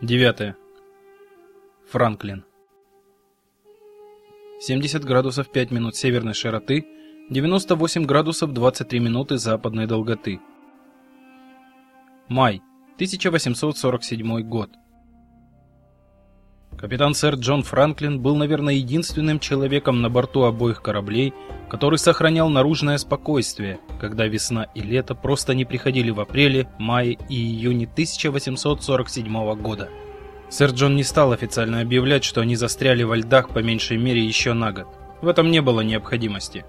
Девятое. Франклин. 70 градусов 5 минут северной широты, 98 градусов 23 минуты западной долготы. Май, 1847 год. Капитан сэр Джон Франклин был, наверное, единственным человеком на борту обоих кораблей, который сохранял наружное спокойствие, когда весна и лето просто не приходили в апреле, мае и июне 1847 года. Сэр Джон не стал официально объявлять, что они застряли во льдах по меньшей мере еще на год. В этом не было необходимости.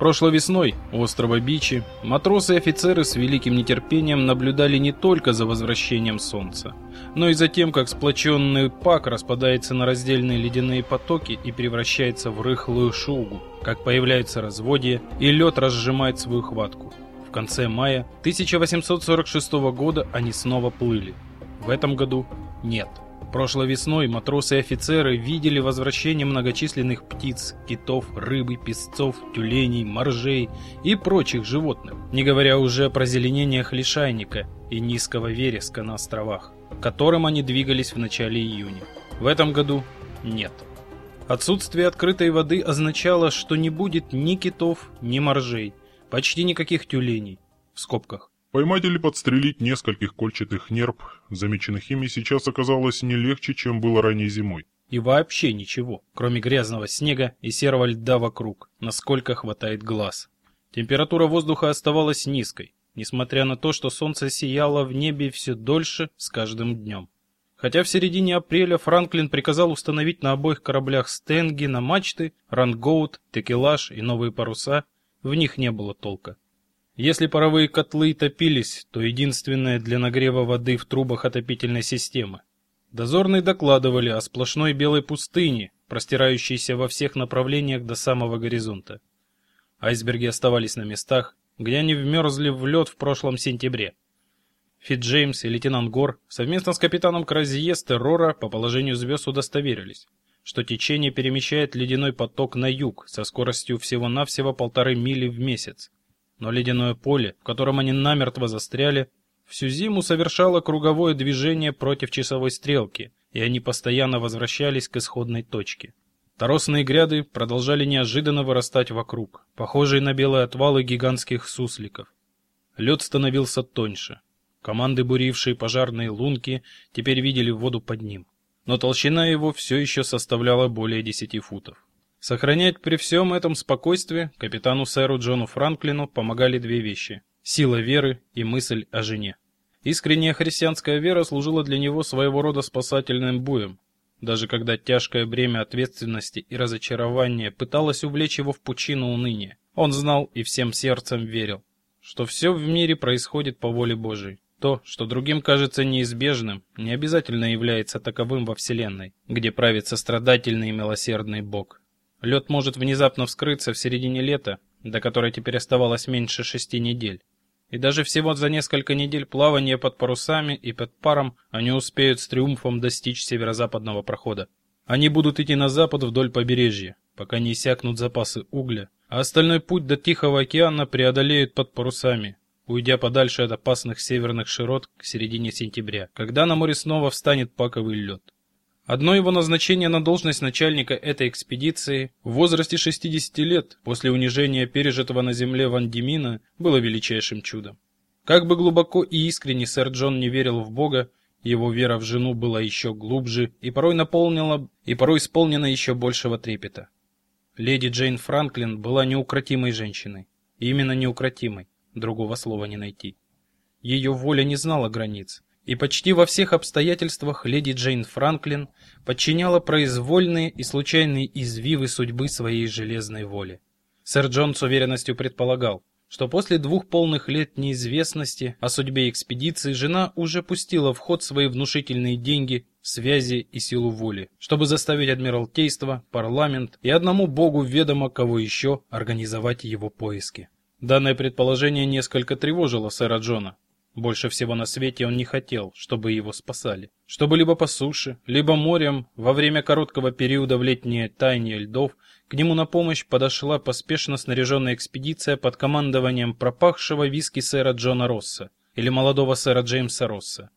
Прошлой весной у острова Бичи матросы и офицеры с великим нетерпением наблюдали не только за возвращением солнца, но и за тем, как сплоченный пак распадается на раздельные ледяные потоки и превращается в рыхлую шугу, как появляются разводья и лед разжимает свою хватку. В конце мая 1846 года они снова плыли. В этом году нет. Прошлой весной матросы и офицеры видели возвращение многочисленных птиц, китов, рыбы, песцов, тюленей, моржей и прочих животных, не говоря уже о прозеленениях лишайника и низкого вереска на островах, к которым они двигались в начале июня. В этом году нет. Отсутствие открытой воды означало, что не будет ни китов, ни моржей, почти никаких тюленей, в скобках, Поймать или подстрелить нескольких кольчатых нерп, замеченных ими, сейчас оказалось не легче, чем было ранней зимой. И вообще ничего, кроме грязного снега и серого льда вокруг, насколько хватает глаз. Температура воздуха оставалась низкой, несмотря на то, что солнце сияло в небе все дольше с каждым днем. Хотя в середине апреля Франклин приказал установить на обоих кораблях стенги на мачты, рангоут, текелаж и новые паруса, в них не было толка. Если паровые котлы топились, то единственное для нагрева воды в трубах отопительной системы. Дозорные докладывали о сплошной белой пустыне, простирающейся во всех направлениях до самого горизонта. Айсберги оставались на местах, где они вмерзли в лед в прошлом сентябре. Фит Джеймс и лейтенант Гор совместно с капитаном Кразье с по положению звезд удостоверились, что течение перемещает ледяной поток на юг со скоростью всего-навсего полторы мили в месяц но ледяное поле, в котором они намертво застряли, всю зиму совершало круговое движение против часовой стрелки, и они постоянно возвращались к исходной точке. Торосные гряды продолжали неожиданно вырастать вокруг, похожие на белые отвалы гигантских сусликов. Лед становился тоньше. Команды, бурившие пожарные лунки, теперь видели воду под ним, но толщина его все еще составляла более десяти футов. Сохранять при всем этом спокойствие капитану сэру Джону Франклину помогали две вещи: сила веры и мысль о жене. Искренняя христианская вера служила для него своего рода спасательным буем, даже когда тяжкое бремя ответственности и разочарования пыталось увлечь его в пучину уныния. Он знал и всем сердцем верил, что все в мире происходит по воле Божией. То, что другим кажется неизбежным, не обязательно является таковым во вселенной, где правит сострадательный и милосердный Бог. Лед может внезапно вскрыться в середине лета, до которой теперь оставалось меньше шести недель. И даже всего за несколько недель плавания под парусами и под паром они успеют с триумфом достичь северо-западного прохода. Они будут идти на запад вдоль побережья, пока не иссякнут запасы угля, а остальной путь до Тихого океана преодолеют под парусами, уйдя подальше от опасных северных широт к середине сентября, когда на море снова встанет паковый лед. Одно его назначение на должность начальника этой экспедиции в возрасте 60 лет после унижения пережитого на земле Вандемина было величайшим чудом. Как бы глубоко и искренне сэр Джон не верил в Бога, его вера в жену была еще глубже и порой наполнила и порой исполнена еще большего трепета. Леди Джейн Франклин была неукротимой женщиной, именно неукротимой, другого слова не найти. Ее воля не знала границ, и почти во всех обстоятельствах леди Джейн Франклин подчиняла произвольные и случайные извивы судьбы своей железной воле. Сэр Джон с уверенностью предполагал, что после двух полных лет неизвестности о судьбе экспедиции жена уже пустила в ход свои внушительные деньги, связи и силу воли, чтобы заставить адмиралтейство, парламент и одному богу ведомо кого еще организовать его поиски. Данное предположение несколько тревожило сэра Джона, больше всего на свете он не хотел, чтобы его спасали. Чтобы либо по суше, либо морем во время короткого периода в летнее таяние льдов к нему на помощь подошла поспешно снаряженная экспедиция под командованием пропахшего виски сэра Джона Росса или молодого сэра Джеймса Росса.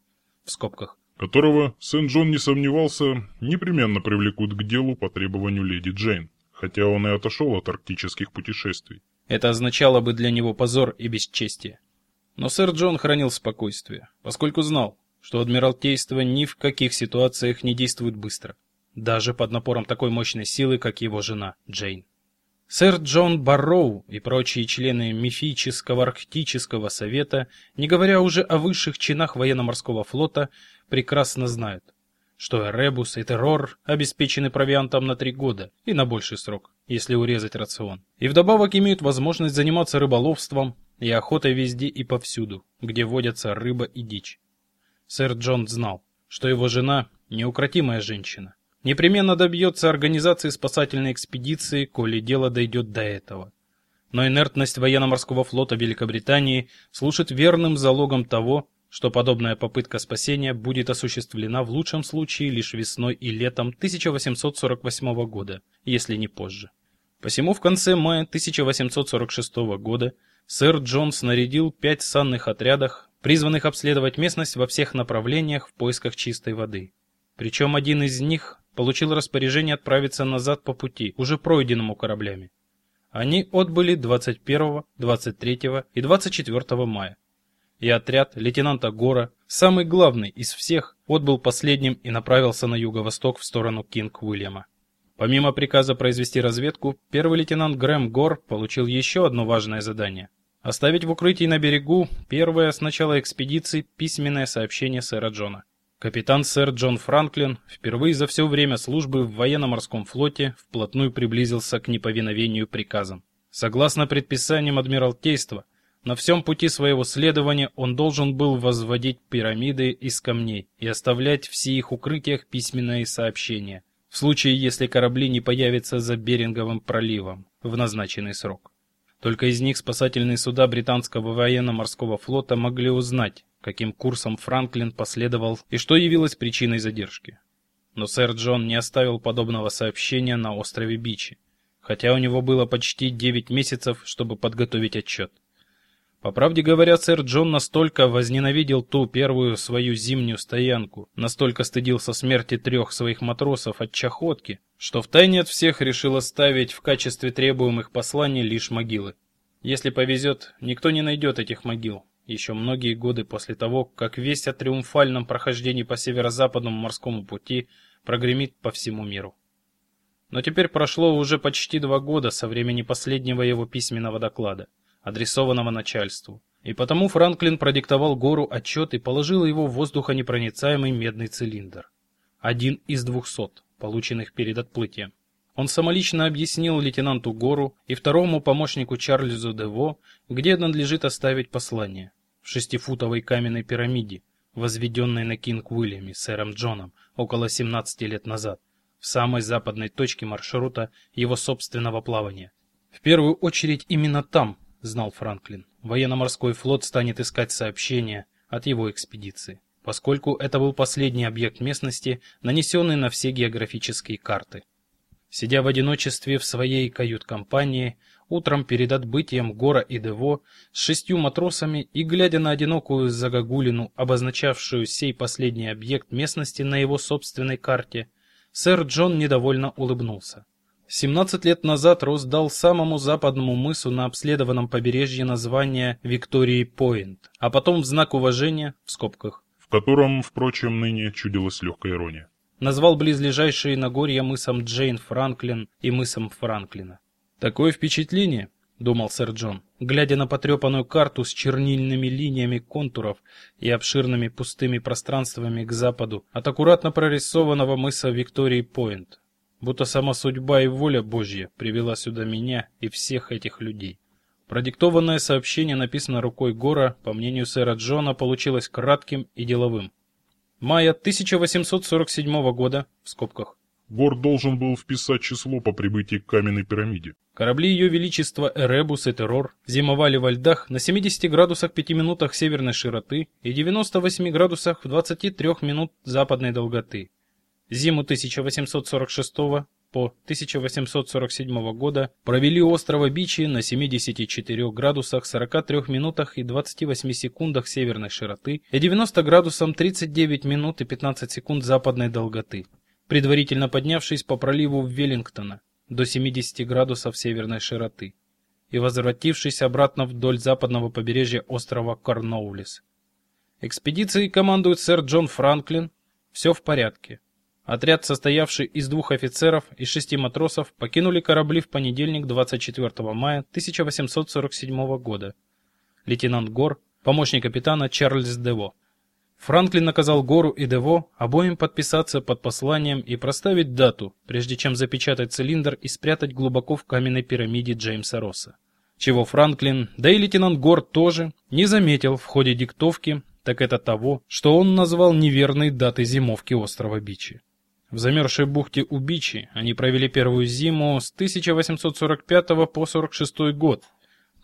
В скобках которого Сент-Джон не сомневался, непременно привлекут к делу по требованию леди Джейн, хотя он и отошел от арктических путешествий. Это означало бы для него позор и бесчестие. Но сэр Джон хранил спокойствие, поскольку знал, что адмиралтейство ни в каких ситуациях не действует быстро, даже под напором такой мощной силы, как его жена Джейн. Сэр Джон Барроу и прочие члены мифического арктического совета, не говоря уже о высших чинах военно-морского флота, прекрасно знают, что Эребус и Террор обеспечены провиантом на три года и на больший срок, если урезать рацион. И вдобавок имеют возможность заниматься рыболовством и охотой везде и повсюду, где водятся рыба и дичь. Сэр Джон знал, что его жена неукротимая женщина, непременно добьется организации спасательной экспедиции, коли дело дойдет до этого. Но инертность военно-морского флота Великобритании служит верным залогом того, что подобная попытка спасения будет осуществлена в лучшем случае лишь весной и летом 1848 года, если не позже. Посему в конце мая 1846 года сэр Джон снарядил пять санных отрядов, призванных обследовать местность во всех направлениях в поисках чистой воды. Причем один из них получил распоряжение отправиться назад по пути, уже пройденному кораблями. Они отбыли 21, 23 и 24 мая и отряд лейтенанта Гора, самый главный из всех, отбыл последним и направился на юго-восток в сторону Кинг-Уильяма. Помимо приказа произвести разведку, первый лейтенант Грэм Гор получил еще одно важное задание оставить в укрытии на берегу первое с начала экспедиции письменное сообщение сэра Джона. Капитан сэр Джон Франклин впервые за все время службы в военно-морском флоте вплотную приблизился к неповиновению приказам. Согласно предписаниям адмиралтейства, на всем пути своего следования он должен был возводить пирамиды из камней и оставлять в сих укрытиях письменные сообщения, в случае, если корабли не появятся за Беринговым проливом в назначенный срок. Только из них спасательные суда британского военно-морского флота могли узнать, каким курсом Франклин последовал и что явилось причиной задержки. Но сэр Джон не оставил подобного сообщения на острове Бичи, хотя у него было почти 9 месяцев, чтобы подготовить отчет. По правде говоря, сэр Джон настолько возненавидел ту первую свою зимнюю стоянку, настолько стыдился смерти трех своих матросов от чахотки, что втайне от всех решил оставить в качестве требуемых посланий лишь могилы. Если повезет, никто не найдет этих могил. Еще многие годы после того, как весть о триумфальном прохождении по северо-западному морскому пути прогремит по всему миру. Но теперь прошло уже почти два года со времени последнего его письменного доклада адресованного начальству. И потому Франклин продиктовал Гору отчет и положил его в воздухонепроницаемый медный цилиндр. Один из двухсот, полученных перед отплытием. Он самолично объяснил лейтенанту Гору и второму помощнику Чарльзу Дево, где надлежит оставить послание. В шестифутовой каменной пирамиде, возведенной на Кинг-Уильяме сэром Джоном около 17 лет назад, в самой западной точке маршрута его собственного плавания. В первую очередь именно там знал Франклин. Военно-морской флот станет искать сообщения от его экспедиции, поскольку это был последний объект местности, нанесенный на все географические карты. Сидя в одиночестве в своей кают-компании, утром перед отбытием Гора и Дево с шестью матросами и глядя на одинокую загогулину, обозначавшую сей последний объект местности на его собственной карте, сэр Джон недовольно улыбнулся. 17 лет назад Рос дал самому западному мысу на обследованном побережье название Виктории Пойнт, а потом в знак уважения, в скобках, в котором, впрочем, ныне чудилась легкая ирония, назвал близлежащие Нагорья мысом Джейн Франклин и мысом Франклина. Такое впечатление, думал сэр Джон, глядя на потрепанную карту с чернильными линиями контуров и обширными пустыми пространствами к западу от аккуратно прорисованного мыса Виктории Пойнт будто сама судьба и воля Божья привела сюда меня и всех этих людей. Продиктованное сообщение, написано рукой Гора, по мнению сэра Джона, получилось кратким и деловым. Мая 1847 года, в скобках. Гор должен был вписать число по прибытии к каменной пирамиде. Корабли Ее Величества Эребус и Террор зимовали во льдах на 70 градусах 5 минутах северной широты и 98 градусах в 23 минут западной долготы. Зиму 1846-47 по 1847 года провели у острова Бичи на 74 градусах 43 минутах и 28 секундах северной широты и 90 градусам 39 минут и 15 секунд западной долготы, предварительно поднявшись по проливу Веллингтона до 70 градусов северной широты и возвратившись обратно вдоль западного побережья острова Корнуоллис. Экспедицией командует сэр Джон Франклин. Все в порядке. Отряд, состоявший из двух офицеров и шести матросов, покинули корабли в понедельник 24 мая 1847 года. Лейтенант Гор, помощник капитана Чарльз Дево. Франклин наказал Гору и Дево обоим подписаться под посланием и проставить дату, прежде чем запечатать цилиндр и спрятать глубоко в каменной пирамиде Джеймса Росса. Чего Франклин, да и лейтенант Гор тоже, не заметил в ходе диктовки, так это того, что он назвал неверной датой зимовки острова Бичи. В замерзшей бухте Убичи они провели первую зиму с 1845 по 46 год.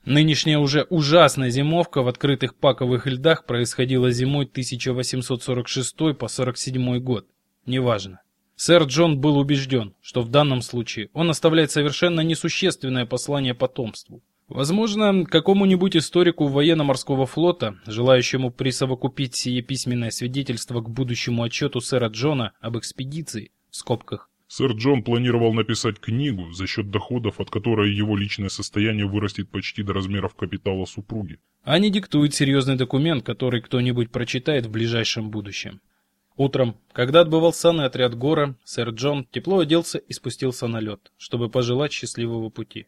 Нынешняя уже ужасная зимовка в открытых паковых льдах происходила зимой 1846 по 47 год. Неважно. Сэр Джон был убежден, что в данном случае он оставляет совершенно несущественное послание потомству. Возможно, какому-нибудь историку военно-морского флота, желающему присовокупить сие письменное свидетельство к будущему отчету сэра Джона об экспедиции, в скобках. Сэр Джон планировал написать книгу, за счет доходов, от которой его личное состояние вырастет почти до размеров капитала супруги. А не диктует серьезный документ, который кто-нибудь прочитает в ближайшем будущем. Утром, когда отбывал санный отряд Гора, сэр Джон тепло оделся и спустился на лед, чтобы пожелать счастливого пути.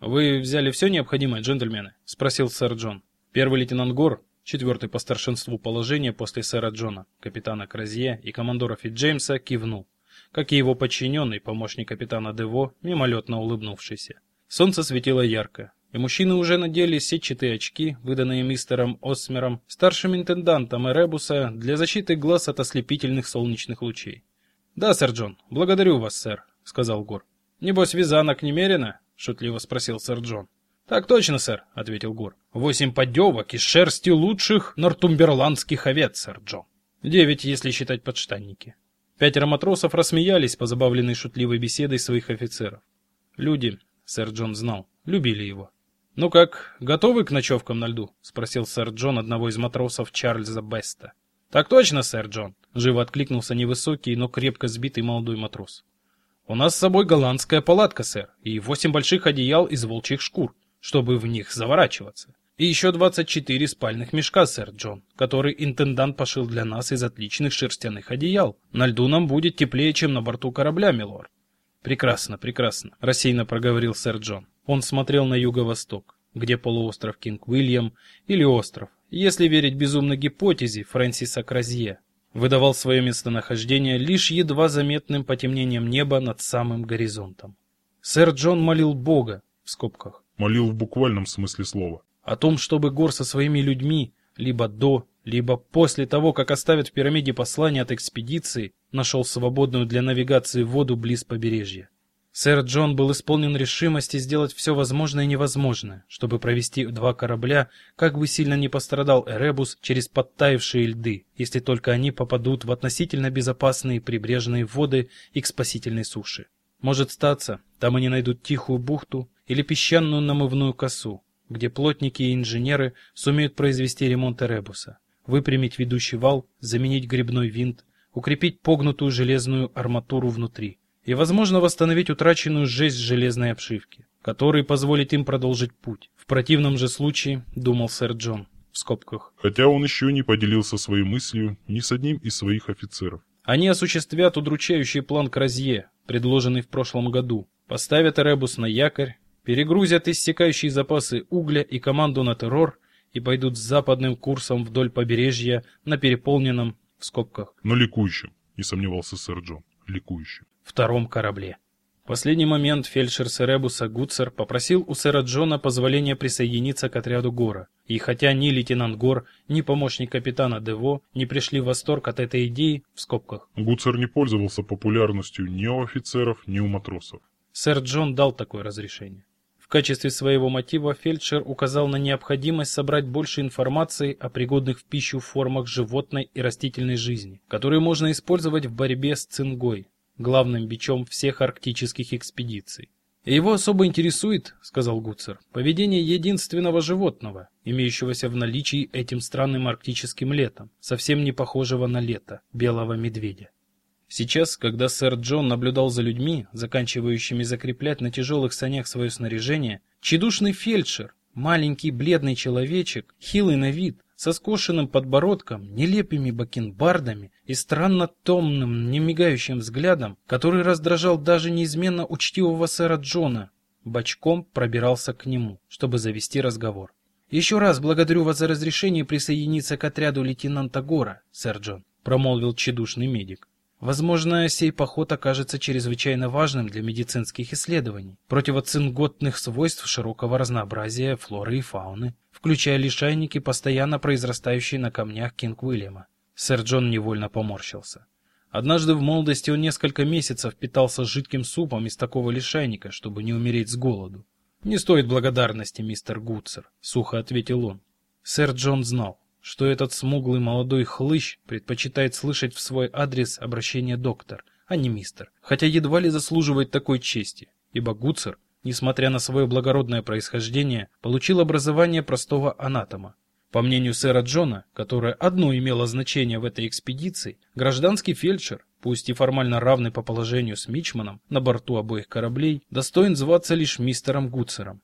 Вы взяли все необходимое, джентльмены, спросил сэр Джон. Первый лейтенант Гор, четвертый по старшинству положения после сэра Джона, капитана Кразье и командора Фитджеймса кивнул, как и его подчиненный, помощник капитана Дево, мимолетно улыбнувшийся. Солнце светило ярко, и мужчины уже надели сетчатые очки, выданные мистером Осмером, старшим интендантом Эребуса, для защиты глаз от ослепительных солнечных лучей. "Да, сэр Джон, благодарю вас, сэр", сказал Гор. "Небось вязанок немерено?" Шутливо спросил сэр Джон. Так точно, сэр, ответил Гор. Восемь поддевок из шерсти лучших нортумберландских овец, сэр Джон. Девять, если считать подштанники. Пятеро матросов рассмеялись, позабавленные шутливой беседой своих офицеров. Люди, сэр Джон знал, любили его. Ну как, готовы к ночевкам на льду? спросил сэр Джон одного из матросов Чарльза Беста. Так точно, сэр Джон, живо откликнулся невысокий, но крепко сбитый молодой матрос. У нас с собой голландская палатка, сэр, и восемь больших одеял из волчьих шкур, чтобы в них заворачиваться. И еще 24 спальных мешка, сэр Джон, который интендант пошил для нас из отличных шерстяных одеял. На льду нам будет теплее, чем на борту корабля, милорд. Прекрасно, прекрасно, рассеянно проговорил сэр Джон. Он смотрел на юго-восток, где полуостров Кинг-Уильям или остров, если верить безумной гипотезе Фрэнсиса Крозье, выдавал свое местонахождение лишь едва заметным потемнением неба над самым горизонтом. Сэр Джон молил Бога, в скобках. Молил в буквальном смысле слова. О том, чтобы Гор со своими людьми, либо до, либо после того, как оставят в пирамиде послание от экспедиции, нашел свободную для навигации воду близ побережья. Сэр Джон был исполнен решимости сделать все возможное и невозможное, чтобы провести два корабля, как бы сильно не пострадал Эребус, через подтаявшие льды, если только они попадут в относительно безопасные прибрежные воды и к спасительной суше. Может статься, там они найдут тихую бухту или песчаную намывную косу, где плотники и инженеры сумеют произвести ремонт Эребуса, выпрямить ведущий вал, заменить грибной винт, укрепить погнутую железную арматуру внутри и, возможно, восстановить утраченную жесть железной обшивки, который позволит им продолжить путь. В противном же случае, думал сэр Джон, в скобках. Хотя он еще не поделился своей мыслью ни с одним из своих офицеров. Они осуществят удручающий план Кразье, предложенный в прошлом году, поставят Эребус на якорь, перегрузят иссякающие запасы угля и команду на террор и пойдут с западным курсом вдоль побережья на переполненном, в скобках, но ликующем, не сомневался сэр Джон, ликующем втором корабле. В последний момент фельдшер Серебуса Гуцер попросил у сэра Джона позволения присоединиться к отряду Гора. И хотя ни лейтенант Гор, ни помощник капитана Дево не пришли в восторг от этой идеи, в скобках. Гуцер не пользовался популярностью ни у офицеров, ни у матросов. Сэр Джон дал такое разрешение. Качестве своего мотива фельдшер указал на необходимость собрать больше информации о пригодных в пищу формах животной и растительной жизни, которые можно использовать в борьбе с цингой, главным бичом всех арктических экспедиций. Его особо интересует, сказал Гуцер, поведение единственного животного, имеющегося в наличии этим странным арктическим летом, совсем не похожего на лето белого медведя. Сейчас, когда сэр Джон наблюдал за людьми, заканчивающими закреплять на тяжелых санях свое снаряжение, чедушный фельдшер, маленький бледный человечек, хилый на вид, со скошенным подбородком, нелепыми бакенбардами и странно томным, немигающим взглядом, который раздражал даже неизменно учтивого сэра Джона, бочком пробирался к нему, чтобы завести разговор. «Еще раз благодарю вас за разрешение присоединиться к отряду лейтенанта Гора, сэр Джон», промолвил чедушный медик. Возможно, сей поход окажется чрезвычайно важным для медицинских исследований, противоцинготных свойств широкого разнообразия флоры и фауны, включая лишайники, постоянно произрастающие на камнях Кинг-Уильяма. Сэр Джон невольно поморщился. Однажды в молодости он несколько месяцев питался жидким супом из такого лишайника, чтобы не умереть с голоду. «Не стоит благодарности, мистер Гудсер», — сухо ответил он. Сэр Джон знал что этот смуглый молодой хлыщ предпочитает слышать в свой адрес обращение доктор, а не мистер, хотя едва ли заслуживает такой чести, ибо Гуцер, несмотря на свое благородное происхождение, получил образование простого анатома. По мнению сэра Джона, которое одно имело значение в этой экспедиции, гражданский фельдшер, пусть и формально равный по положению с Мичманом на борту обоих кораблей, достоин зваться лишь мистером Гуцером.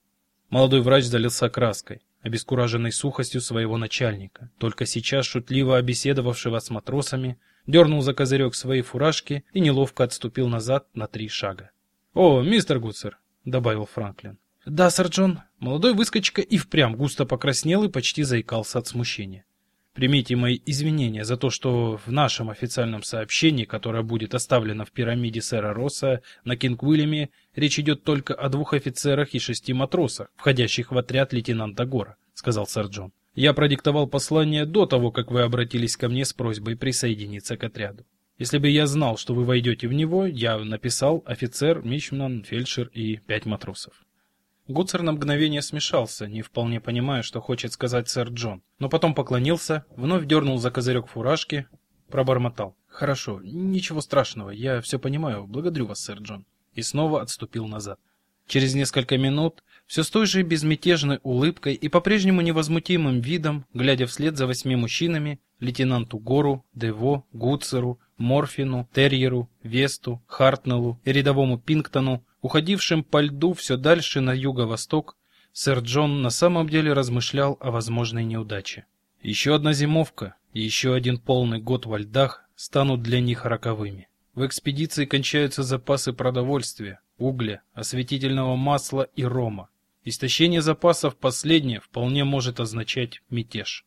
Молодой врач залился краской обескураженный сухостью своего начальника, только сейчас шутливо беседовавшего с матросами, дернул за козырек своей фуражки и неловко отступил назад на три шага. «О, мистер Гудсер», — добавил Франклин. «Да, сэр Джон». Молодой выскочка и впрямь густо покраснел и почти заикался от смущения. Примите мои извинения за то, что в нашем официальном сообщении, которое будет оставлено в пирамиде сэра Росса на Кинг-Уильяме, речь идет только о двух офицерах и шести матросах, входящих в отряд лейтенанта Гора, сказал сэр Джон. Я продиктовал послание до того, как вы обратились ко мне с просьбой присоединиться к отряду. Если бы я знал, что вы войдете в него, я написал офицер, мичман, фельдшер и пять матросов. Гуцер на мгновение смешался, не вполне понимая, что хочет сказать сэр Джон, но потом поклонился, вновь дернул за козырек фуражки, пробормотал: "Хорошо, ничего страшного, я все понимаю. Благодарю вас, сэр Джон". И снова отступил назад. Через несколько минут, все с той же безмятежной улыбкой и по-прежнему невозмутимым видом, глядя вслед за восьми мужчинами, лейтенанту Гору, Дево, Гуцеру, Морфину, Терьеру, Весту, Хартнеллу и рядовому Пингтону, уходившим по льду все дальше на юго-восток, сэр Джон на самом деле размышлял о возможной неудаче. Еще одна зимовка и еще один полный год во льдах станут для них роковыми. В экспедиции кончаются запасы продовольствия, угля, осветительного масла и рома. Истощение запасов последнее вполне может означать мятеж.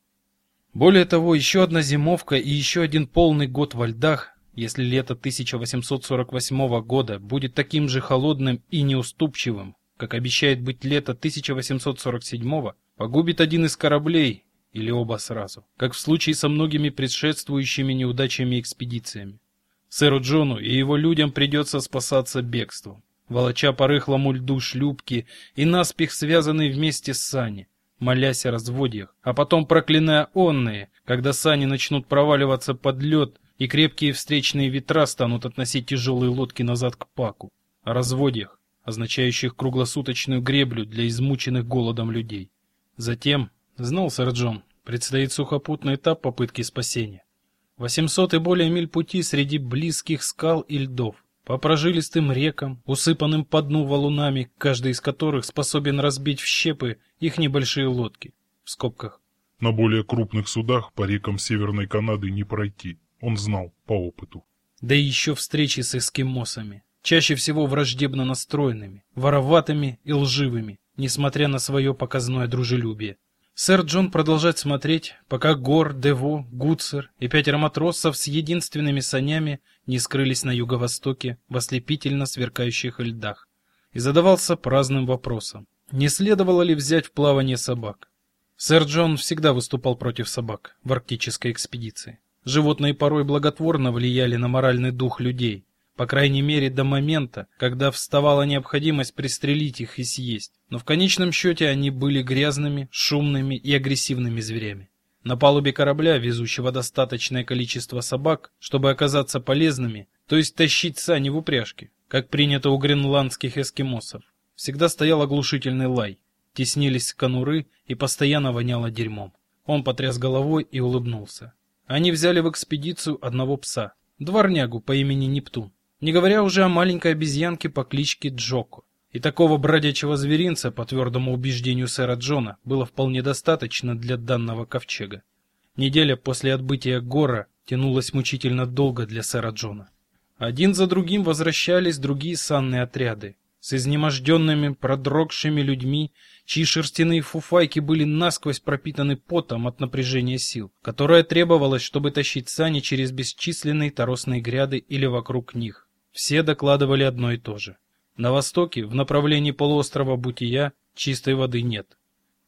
Более того, еще одна зимовка и еще один полный год во льдах если лето 1848 года будет таким же холодным и неуступчивым, как обещает быть лето 1847, погубит один из кораблей или оба сразу, как в случае со многими предшествующими неудачами экспедициями. Сэру Джону и его людям придется спасаться бегством, волоча по рыхлому льду шлюпки и наспех связанные вместе с сани, молясь о разводьях, а потом проклиная онные, когда сани начнут проваливаться под лед и крепкие встречные ветра станут относить тяжелые лодки назад к Паку, о разводьях, означающих круглосуточную греблю для измученных голодом людей. Затем, знал сэр Джон, предстоит сухопутный этап попытки спасения. 800 и более миль пути среди близких скал и льдов, по прожилистым рекам, усыпанным по дну валунами, каждый из которых способен разбить в щепы их небольшие лодки. В скобках. На более крупных судах по рекам Северной Канады не пройти. Он знал по опыту. Да и еще встречи с эскимосами, чаще всего враждебно настроенными, вороватыми и лживыми, несмотря на свое показное дружелюбие. Сэр Джон продолжает смотреть, пока Гор, Дево, Гуцер и пятеро матросов с единственными санями не скрылись на юго-востоке в ослепительно сверкающих льдах, и задавался праздным вопросом: не следовало ли взять в плавание собак? Сэр Джон всегда выступал против собак в арктической экспедиции. Животные порой благотворно влияли на моральный дух людей, по крайней мере до момента, когда вставала необходимость пристрелить их и съесть. Но в конечном счете они были грязными, шумными и агрессивными зверями. На палубе корабля, везущего достаточное количество собак, чтобы оказаться полезными, то есть тащить сани в упряжке, как принято у гренландских эскимосов. Всегда стоял оглушительный лай, теснились конуры и постоянно воняло дерьмом. Он потряс головой и улыбнулся. Они взяли в экспедицию одного пса, дворнягу по имени Нептун, не говоря уже о маленькой обезьянке по кличке Джоко. И такого бродячего зверинца, по твердому убеждению сэра Джона, было вполне достаточно для данного ковчега. Неделя после отбытия Гора тянулась мучительно долго для сэра Джона. Один за другим возвращались другие санные отряды, с изнеможденными, продрогшими людьми, чьи шерстяные фуфайки были насквозь пропитаны потом от напряжения сил, которое требовалось, чтобы тащить сани через бесчисленные торосные гряды или вокруг них. Все докладывали одно и то же. На востоке, в направлении полуострова Бутия, чистой воды нет.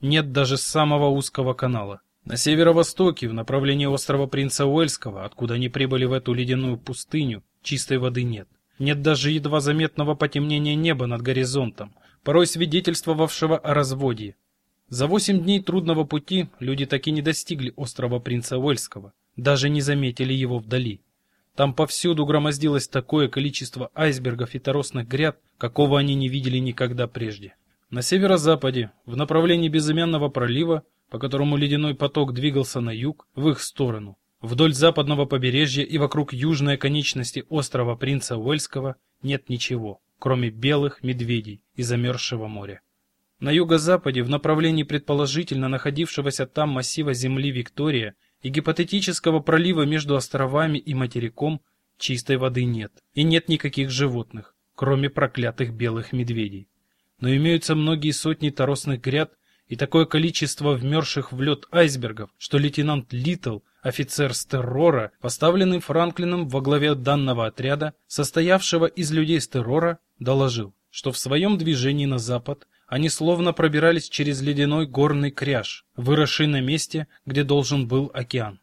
Нет даже самого узкого канала. На северо-востоке, в направлении острова Принца Уэльского, откуда они прибыли в эту ледяную пустыню, чистой воды нет. Нет даже едва заметного потемнения неба над горизонтом, порой свидетельствовавшего о разводье. За восемь дней трудного пути люди так и не достигли острова Принца Уэльского, даже не заметили его вдали. Там повсюду громоздилось такое количество айсбергов и торосных гряд, какого они не видели никогда прежде. На северо-западе, в направлении безымянного пролива, по которому ледяной поток двигался на юг, в их сторону, вдоль западного побережья и вокруг южной конечности острова Принца Уэльского нет ничего, кроме белых медведей и замерзшего моря. На юго-западе, в направлении предположительно находившегося там массива земли Виктория, и гипотетического пролива между островами и материком чистой воды нет, и нет никаких животных, кроме проклятых белых медведей. Но имеются многие сотни торосных гряд и такое количество вмерзших в лед айсбергов, что лейтенант Литл, офицер с террора, поставленный Франклином во главе данного отряда, состоявшего из людей с террора, доложил, что в своем движении на запад они словно пробирались через ледяной горный кряж, выросший на месте, где должен был океан.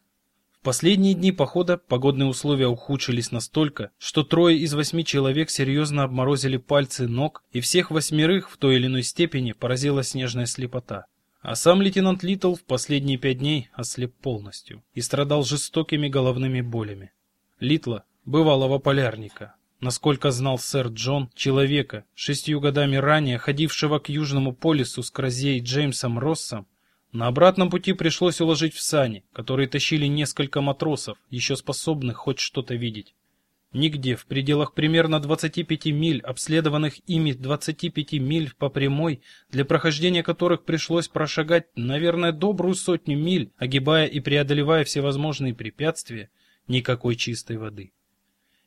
В последние дни похода погодные условия ухудшились настолько, что трое из восьми человек серьезно обморозили пальцы ног, и всех восьмерых в той или иной степени поразила снежная слепота. А сам лейтенант Литл в последние пять дней ослеп полностью и страдал жестокими головными болями. Литла, бывалого полярника, Насколько знал сэр Джон, человека, шестью годами ранее ходившего к Южному полюсу с Кразей Джеймсом Россом, на обратном пути пришлось уложить в сани, которые тащили несколько матросов, еще способных хоть что-то видеть. Нигде в пределах примерно 25 миль, обследованных ими 25 миль по прямой, для прохождения которых пришлось прошагать, наверное, добрую сотню миль, огибая и преодолевая всевозможные препятствия, никакой чистой воды.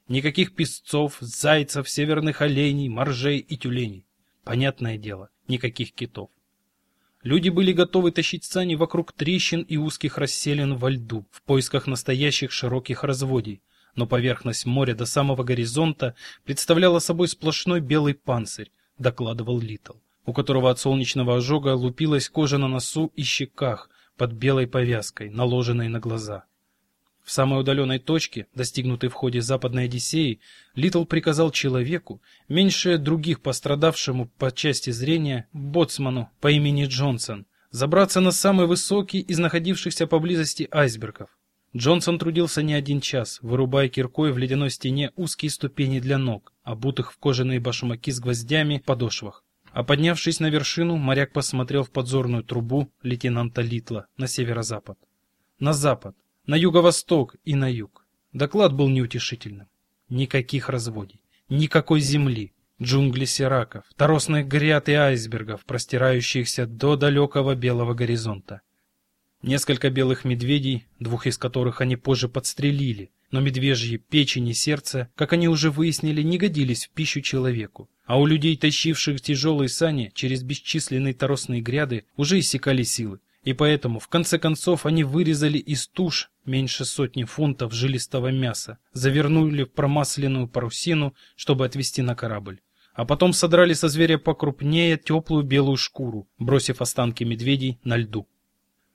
Никаких песцов, зайцев, северных оленей, моржей и тюленей. Понятное дело, никаких китов. Люди были готовы тащить сани вокруг трещин и узких расселин во льду в поисках настоящих широких разводий, но поверхность моря до самого горизонта представляла собой сплошной белый панцирь, докладывал Литл, у которого от солнечного ожога лупилась кожа на носу и щеках под белой повязкой, наложенной на глаза. В самой удаленной точке, достигнутой в ходе Западной Одиссеи, Литл приказал человеку, меньше других пострадавшему по части зрения, боцману по имени Джонсон, забраться на самый высокий из находившихся поблизости айсбергов. Джонсон трудился не один час, вырубая киркой в ледяной стене узкие ступени для ног, обутых в кожаные башмаки с гвоздями в подошвах. А поднявшись на вершину, моряк посмотрел в подзорную трубу лейтенанта Литла на северо-запад. На запад, на юго-восток и на юг. Доклад был неутешительным. Никаких разводий, никакой земли, джунгли сираков, торосных гряд и айсбергов, простирающихся до далекого белого горизонта. Несколько белых медведей, двух из которых они позже подстрелили, но медвежьи печень и сердце, как они уже выяснили, не годились в пищу человеку. А у людей, тащивших тяжелые сани через бесчисленные торосные гряды, уже иссякали силы. И поэтому, в конце концов, они вырезали из туш меньше сотни фунтов жилистого мяса, завернули в промасленную парусину, чтобы отвезти на корабль. А потом содрали со зверя покрупнее теплую белую шкуру, бросив останки медведей на льду.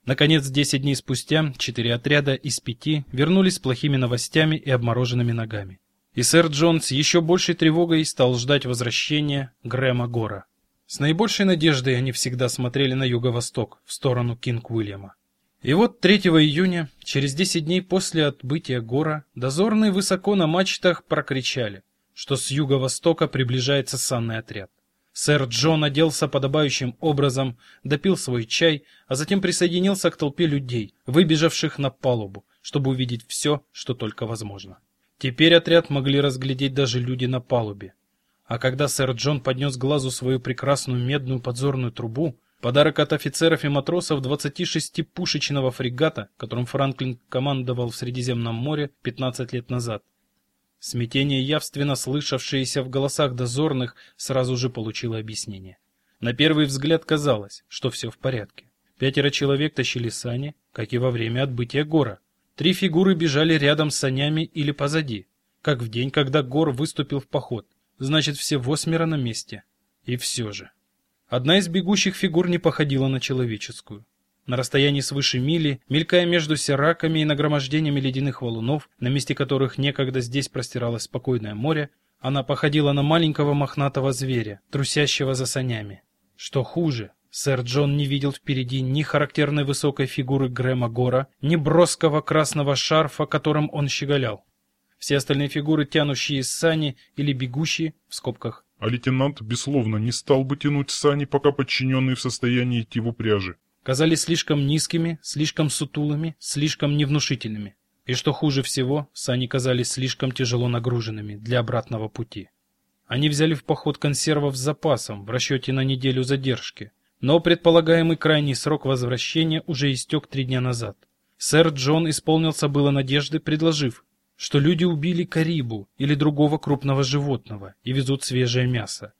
Наконец, десять дней спустя, четыре отряда из пяти вернулись с плохими новостями и обмороженными ногами. И сэр Джон с еще большей тревогой стал ждать возвращения Грэма Гора. С наибольшей надеждой они всегда смотрели на юго-восток, в сторону Кинг-Уильяма. И вот 3 июня, через 10 дней после отбытия гора, дозорные высоко на мачтах прокричали, что с юго-востока приближается санный отряд. Сэр Джон оделся подобающим образом, допил свой чай, а затем присоединился к толпе людей, выбежавших на палубу, чтобы увидеть все, что только возможно. Теперь отряд могли разглядеть даже люди на палубе. А когда сэр Джон поднес глазу свою прекрасную медную подзорную трубу, подарок от офицеров и матросов 26-пушечного фрегата, которым Франклин командовал в Средиземном море 15 лет назад, Смятение, явственно слышавшееся в голосах дозорных, сразу же получило объяснение. На первый взгляд казалось, что все в порядке. Пятеро человек тащили сани, как и во время отбытия гора. Три фигуры бежали рядом с санями или позади, как в день, когда Гор выступил в поход. Значит, все восьмеро на месте. И все же. Одна из бегущих фигур не походила на человеческую. На расстоянии свыше мили, мелькая между сераками и нагромождениями ледяных валунов, на месте которых некогда здесь простиралось спокойное море, она походила на маленького мохнатого зверя, трусящего за санями. Что хуже, сэр Джон не видел впереди ни характерной высокой фигуры Грэма Гора, ни броского красного шарфа, которым он щеголял. Все остальные фигуры, тянущие сани или бегущие, в скобках. А лейтенант, безусловно, не стал бы тянуть сани, пока подчиненные в состоянии идти в упряжи казались слишком низкими, слишком сутулыми, слишком невнушительными. И что хуже всего, сани казались слишком тяжело нагруженными для обратного пути. Они взяли в поход консервов с запасом в расчете на неделю задержки, но предполагаемый крайний срок возвращения уже истек три дня назад. Сэр Джон исполнился было надежды, предложив, что люди убили карибу или другого крупного животного и везут свежее мясо.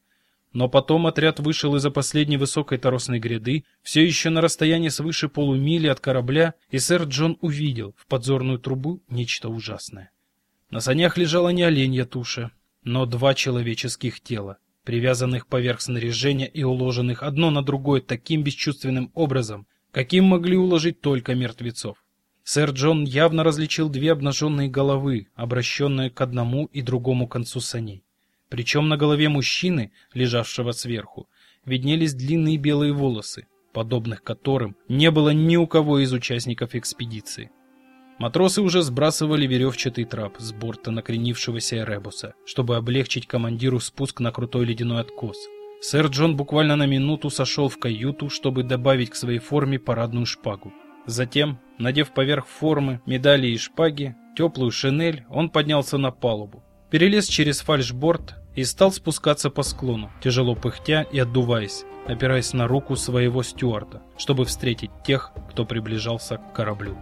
Но потом отряд вышел из-за последней высокой торосной гряды, все еще на расстоянии свыше полумили от корабля, и сэр Джон увидел в подзорную трубу нечто ужасное. На санях лежала не оленья туша, но два человеческих тела, привязанных поверх снаряжения и уложенных одно на другое таким бесчувственным образом, каким могли уложить только мертвецов. Сэр Джон явно различил две обнаженные головы, обращенные к одному и другому концу саней. Причем на голове мужчины, лежавшего сверху, виднелись длинные белые волосы, подобных которым не было ни у кого из участников экспедиции. Матросы уже сбрасывали веревчатый трап с борта накренившегося Эребуса, чтобы облегчить командиру спуск на крутой ледяной откос. Сэр Джон буквально на минуту сошел в каюту, чтобы добавить к своей форме парадную шпагу. Затем, надев поверх формы медали и шпаги, теплую шинель, он поднялся на палубу, перелез через фальшборд и стал спускаться по склону, тяжело пыхтя и отдуваясь, опираясь на руку своего стюарта, чтобы встретить тех, кто приближался к кораблю.